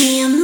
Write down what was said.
Damn.